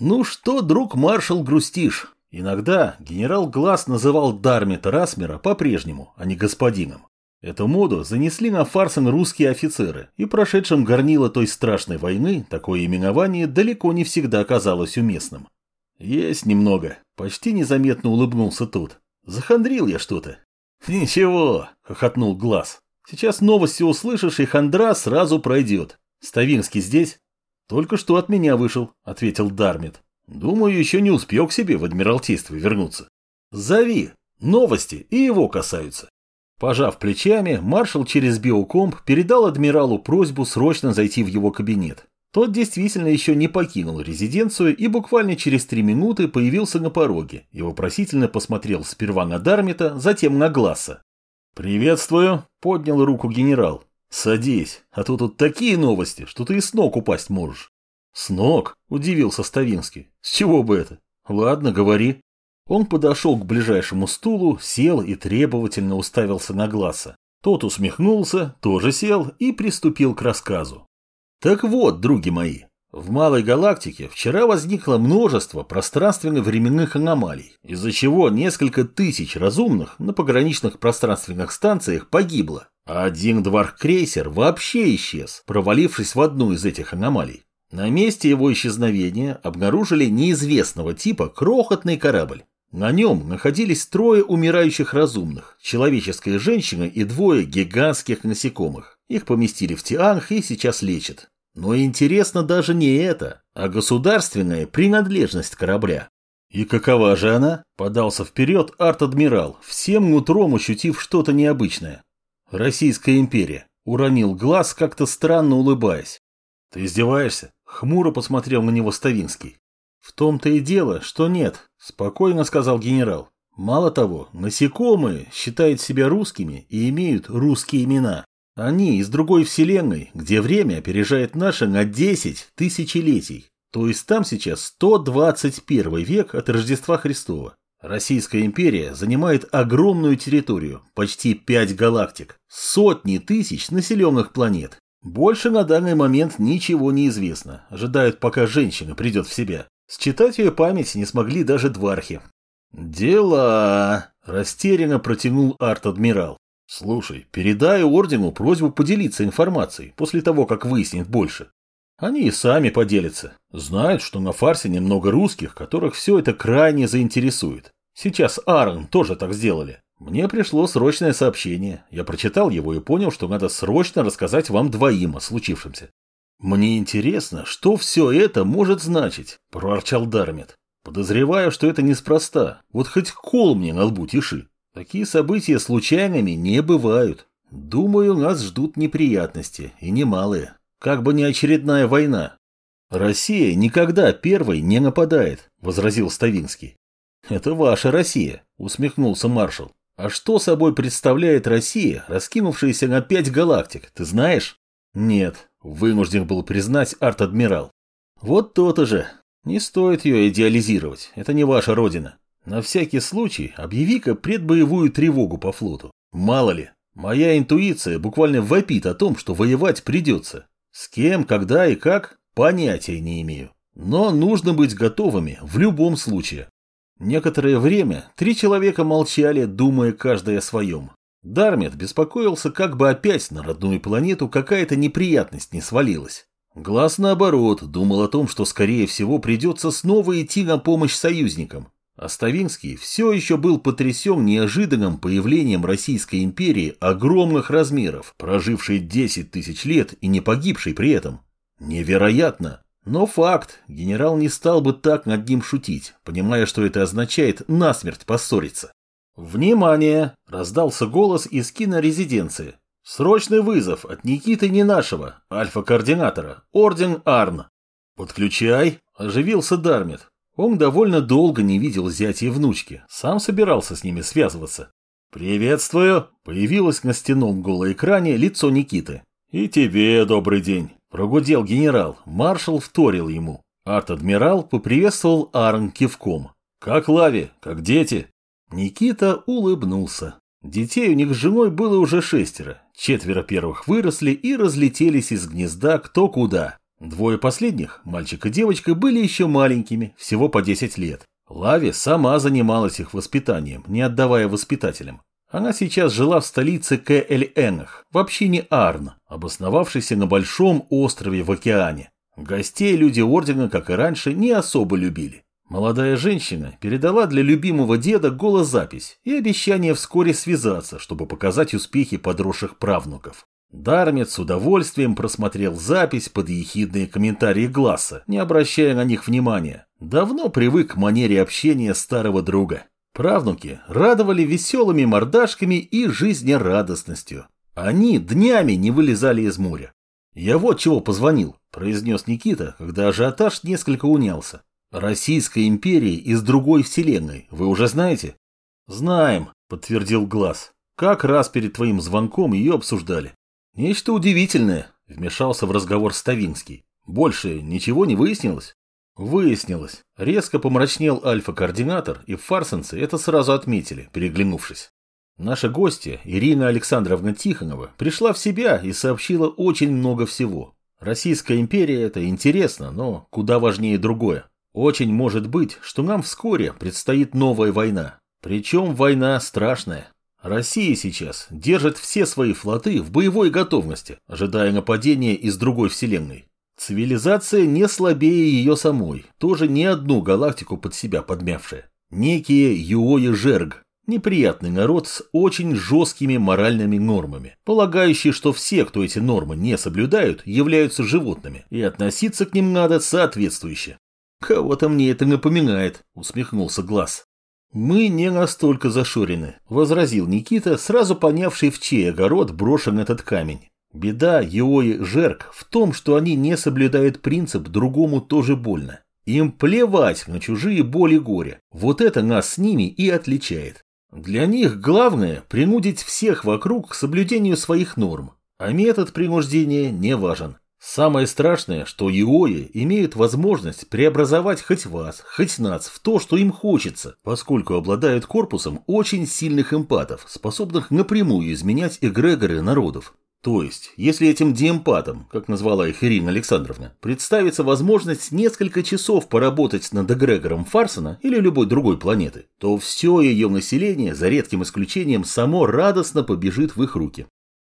Ну что, друг маршал, грустишь? Иногда генерал Глаз называл Дармита Расмера по-прежнему, а не господином. Эту моду занесли на Фарсен русские офицеры, и прошедшим горнило той страшной войны такое именование далеко не всегда оказалось уместным. Есть немного, почти незаметно улыбнулся тот. Захандрил я что-то. Ничего, хохотнул Глаз. Сейчас новости услышишь, и хандра сразу пройдет. Ставинский здесь? Только что от меня вышел, ответил Дармит. Думаю, еще не успел к себе в Адмиралтейство вернуться. Зови. Новости и его касаются. Пожав плечами, маршал через биокомп передал адмиралу просьбу срочно зайти в его кабинет. Тот действительно еще не покинул резиденцию и буквально через три минуты появился на пороге и вопросительно посмотрел сперва на Дармита, затем на Гласса. «Приветствую», — поднял руку генерал. «Садись, а то тут такие новости, что ты и с ног упасть можешь». «С ног?» – удивился Ставинский. «С чего бы это?» «Ладно, говори». Он подошел к ближайшему стулу, сел и требовательно уставился на Глаза. Тот усмехнулся, тоже сел и приступил к рассказу. Так вот, други мои, в Малой Галактике вчера возникло множество пространственно-временных аномалий, из-за чего несколько тысяч разумных на пограничных пространственных станциях погибло, а один дварх-крейсер вообще исчез, провалившись в одну из этих аномалий. На месте его исчезновения обнаружили неизвестного типа крохотный корабль. На нем находились трое умирающих разумных, человеческая женщина и двое гигантских насекомых. Их поместили в Тианг и сейчас лечат. Но интересно даже не это, а государственная принадлежность корабля. «И какова же она?» – подался вперед арт-адмирал, всем нутром ощутив что-то необычное. «Российская империя», – уронил глаз, как-то странно улыбаясь. «Ты издеваешься? Хмуро посмотрел на него Ставинский. В том-то и дело, что нет, спокойно сказал генерал. Мало того, насекомые считают себя русскими и имеют русские имена. Они из другой вселенной, где время опережает наше на 10 тысячелетий. То есть там сейчас 121 век от Рождества Христова. Российская империя занимает огромную территорию, почти 5 галактик, сотни тысяч населенных планет. Больше на данный момент ничего не известно. Ожидают, пока женщина придет в себя. Считать ее память не смогли даже двархи. «Дела!» – растерянно протянул арт-адмирал. «Слушай, передай ордену просьбу поделиться информацией после того, как выяснит больше. Они и сами поделятся. Знают, что на фарсе немного русских, которых все это крайне заинтересует. Сейчас Аарон тоже так сделали. Мне пришло срочное сообщение. Я прочитал его и понял, что надо срочно рассказать вам двоим о случившемся. Мне интересно, что все это может значить, проворчал Дармет. Подозреваю, что это неспроста. Вот хоть кол мне на лбу тиши. Такие события случайными не бывают. Думаю, нас ждут неприятности, и немалые. Как бы не очередная война. Россия никогда первой не нападает, возразил Ставинский. Это ваша Россия, усмехнулся маршал. А что собой представляет Россия, раскинувшаяся на пять галактик, ты знаешь? Нет, вынужден был признать арт-адмирал. Вот то-то же. Не стоит ее идеализировать, это не ваша родина. На всякий случай объяви-ка предбоевую тревогу по флоту. Мало ли, моя интуиция буквально вопит о том, что воевать придется. С кем, когда и как, понятия не имею. Но нужно быть готовыми в любом случае. Некоторое время три человека молчали, думая каждый о своем. Дармет беспокоился, как бы опять на родную планету какая-то неприятность не свалилась. Глаз, наоборот, думал о том, что, скорее всего, придется снова идти на помощь союзникам. А Ставинский все еще был потрясен неожиданным появлением Российской империи огромных размеров, прожившей 10 тысяч лет и не погибшей при этом. Невероятно! Но факт, генерал не стал бы так над ним шутить, понимая, что это означает насмерть поссориться. «Внимание!» – раздался голос из кинорезиденции. «Срочный вызов от Никиты Ненашева, альфа-координатора, Орден Арн». «Подключай!» – оживился Дармит. Он довольно долго не видел зятя и внучки, сам собирался с ними связываться. «Приветствую!» – появилось на стенном голоэкране лицо Никиты. «И тебе добрый день!» Прогудел генерал, маршал вторил ему. Арт-адмирал поприветствовал Арн кивком. «Как Лави? Как дети?» Никита улыбнулся. Детей у них с женой было уже шестеро. Четверо первых выросли и разлетелись из гнезда кто куда. Двое последних, мальчик и девочка, были еще маленькими, всего по 10 лет. Лави сама занималась их воспитанием, не отдавая воспитателям. Она сейчас жила в столице Кэль-Энах, в общине Арн, обосновавшейся на большом острове в океане. Гостей люди ордена, как и раньше, не особо любили. Молодая женщина передала для любимого деда голозапись и обещание вскоре связаться, чтобы показать успехи подросших правнуков. Дармит с удовольствием просмотрел запись под ехидные комментарии Гласса, не обращая на них внимания. Давно привык к манере общения старого друга. Правнуки радовали веселыми мордашками и жизнерадостностью. Они днями не вылезали из моря. «Я вот чего позвонил», – произнес Никита, когда ажиотаж несколько унялся. Российская империя из другой вселенной, вы уже знаете? Знаем, подтвердил Глаз. Как раз перед твоим звонком ее обсуждали. Нечто удивительное, вмешался в разговор Ставинский. Больше ничего не выяснилось? Выяснилось. Резко помрачнел альфа-координатор, и фарсенцы это сразу отметили, переглянувшись. Наша гостья, Ирина Александровна Тихонова, пришла в себя и сообщила очень много всего. Российская империя – это интересно, но куда важнее другое. Очень может быть, что нам вскоре предстоит новая война. Причем война страшная. Россия сейчас держит все свои флоты в боевой готовности, ожидая нападения из другой вселенной. Цивилизация не слабее ее самой, тоже не одну галактику под себя подмявшая. Некие Юои Жерг, неприятный народ с очень жесткими моральными нормами, полагающий, что все, кто эти нормы не соблюдают, являются животными, и относиться к ним надо соответствующе. «Кого-то мне это напоминает», — усмехнулся Глаз. «Мы не настолько зашорены», — возразил Никита, сразу понявший, в чей огород брошен этот камень. Беда Йои Жерк в том, что они не соблюдают принцип «другому тоже больно». Им плевать на чужие боли и горе. Вот это нас с ними и отличает. Для них главное – принудить всех вокруг к соблюдению своих норм, а метод принуждения не важен. Самое страшное, что ИОИ имеют возможность преобразовать хоть вас, хоть нас в то, что им хочется, поскольку обладают корпусом очень сильных эмпатов, способных напрямую изменять эгрегоры народов. То есть, если этим диэмпатам, как назвала их Ирина Александровна, представится возможность несколько часов поработать над эгрегором Фарсона или любой другой планеты, то все ее население, за редким исключением, само радостно побежит в их руки.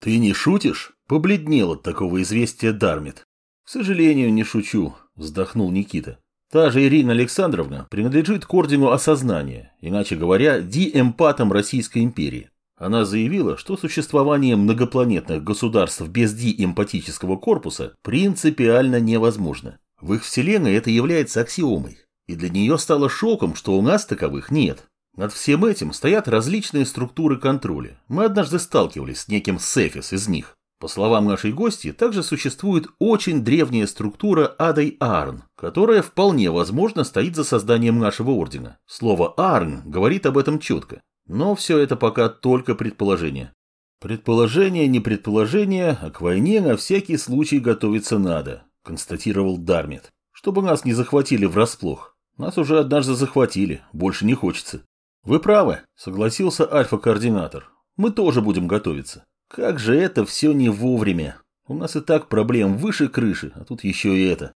«Ты не шутишь?» – побледнел от такого известия Дармит. «К сожалению, не шучу», – вздохнул Никита. «Та же Ирина Александровна принадлежит к ордену осознания, иначе говоря, диэмпатам Российской империи. Она заявила, что существование многопланетных государств без диэмпатического корпуса принципиально невозможно. В их вселенной это является аксиомой. И для нее стало шоком, что у нас таковых нет. Над всем этим стоят различные структуры контроля. Мы однажды сталкивались с неким Сефис из них. По словам нашей гости, также существует очень древняя структура Адай Арн, которая вполне возможно стоит за созданием нашего ордена. Слово Арн говорит об этом четко. Но все это пока только предположение. Предположение, не предположение, а к войне на всякий случай готовиться надо, констатировал Дармит. Чтобы нас не захватили врасплох. Нас уже однажды захватили, больше не хочется. «Вы правы», — согласился альфа-координатор. «Мы тоже будем готовиться. Как же это все не вовремя. У нас и так проблем выше крыши, а тут еще и это».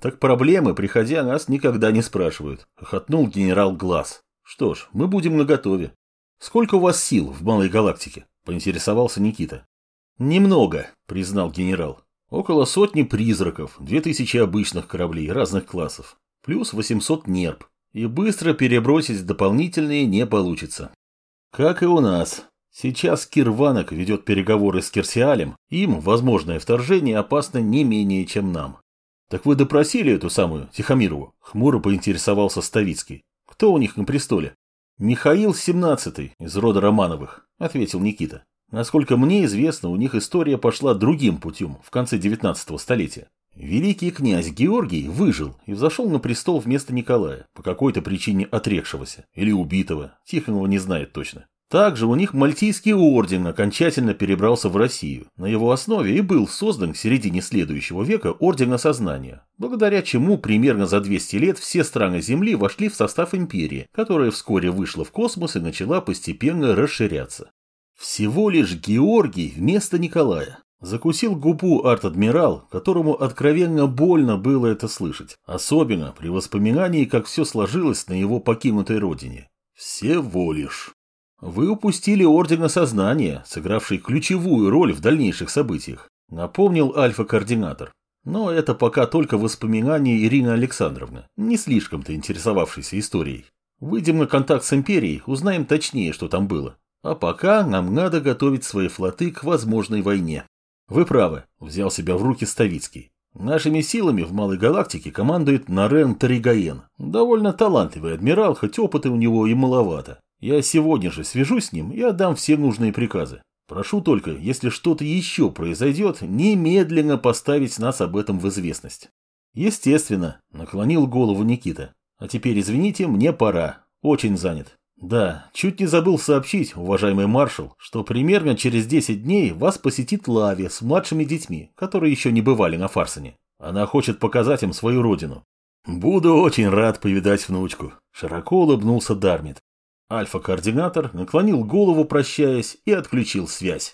«Так проблемы, приходя, нас никогда не спрашивают», — хохотнул генерал Глаз. «Что ж, мы будем наготове. Сколько у вас сил в малой галактике?» — поинтересовался Никита. «Немного», — признал генерал. «Около сотни призраков, две тысячи обычных кораблей разных классов, плюс 800 нерп. И быстро перебросить дополнительные не получится. Как и у нас. Сейчас Кирванок ведет переговоры с Керсиалем, им возможное вторжение опасно не менее, чем нам. Так вы допросили эту самую Тихомирову? Хмуро поинтересовался Ставицкий. Кто у них на престоле? Михаил Семнадцатый из рода Романовых, ответил Никита. Насколько мне известно, у них история пошла другим путем в конце 19 столетия. Великий князь Георгий выжил и взошел на престол вместо Николая, по какой-то причине отрекшегося или убитого, Тихонова не знает точно. Также у них Мальтийский орден окончательно перебрался в Россию. На его основе и был создан в середине следующего века Орден Осознания, благодаря чему примерно за 200 лет все страны Земли вошли в состав империи, которая вскоре вышла в космос и начала постепенно расширяться. Всего лишь Георгий вместо Николая. Закусил губу арт-адмирал, которому откровенно больно было это слышать, особенно при воспоминании, как все сложилось на его покинутой родине. Всего лишь. Вы упустили Ордена Сознания, сыгравший ключевую роль в дальнейших событиях, напомнил альфа-координатор. Но это пока только воспоминания Ирины Александровны, не слишком-то интересовавшейся историей. Выйдем на контакт с Империей, узнаем точнее, что там было. А пока нам надо готовить свои флоты к возможной войне. Вы правы, взял себя в руки Ставицкий. Нашими силами в Малой Галактике командует Нарен Таригаен. Довольно талантливый адмирал, хоть опыта у него и маловато. Я сегодня же свяжусь с ним и отдам все нужные приказы. Прошу только, если что-то еще произойдет, немедленно поставить нас об этом в известность. Естественно, наклонил голову Никита. А теперь извините, мне пора. Очень занят. Да, чуть не забыл сообщить, уважаемый маршал, что примерно через 10 дней вас посетит Лави с младшими детьми, которые еще не бывали на Фарсоне. Она хочет показать им свою родину. Буду очень рад повидать внучку. Широко улыбнулся Дармит. Альфа-координатор наклонил голову, прощаясь, и отключил связь.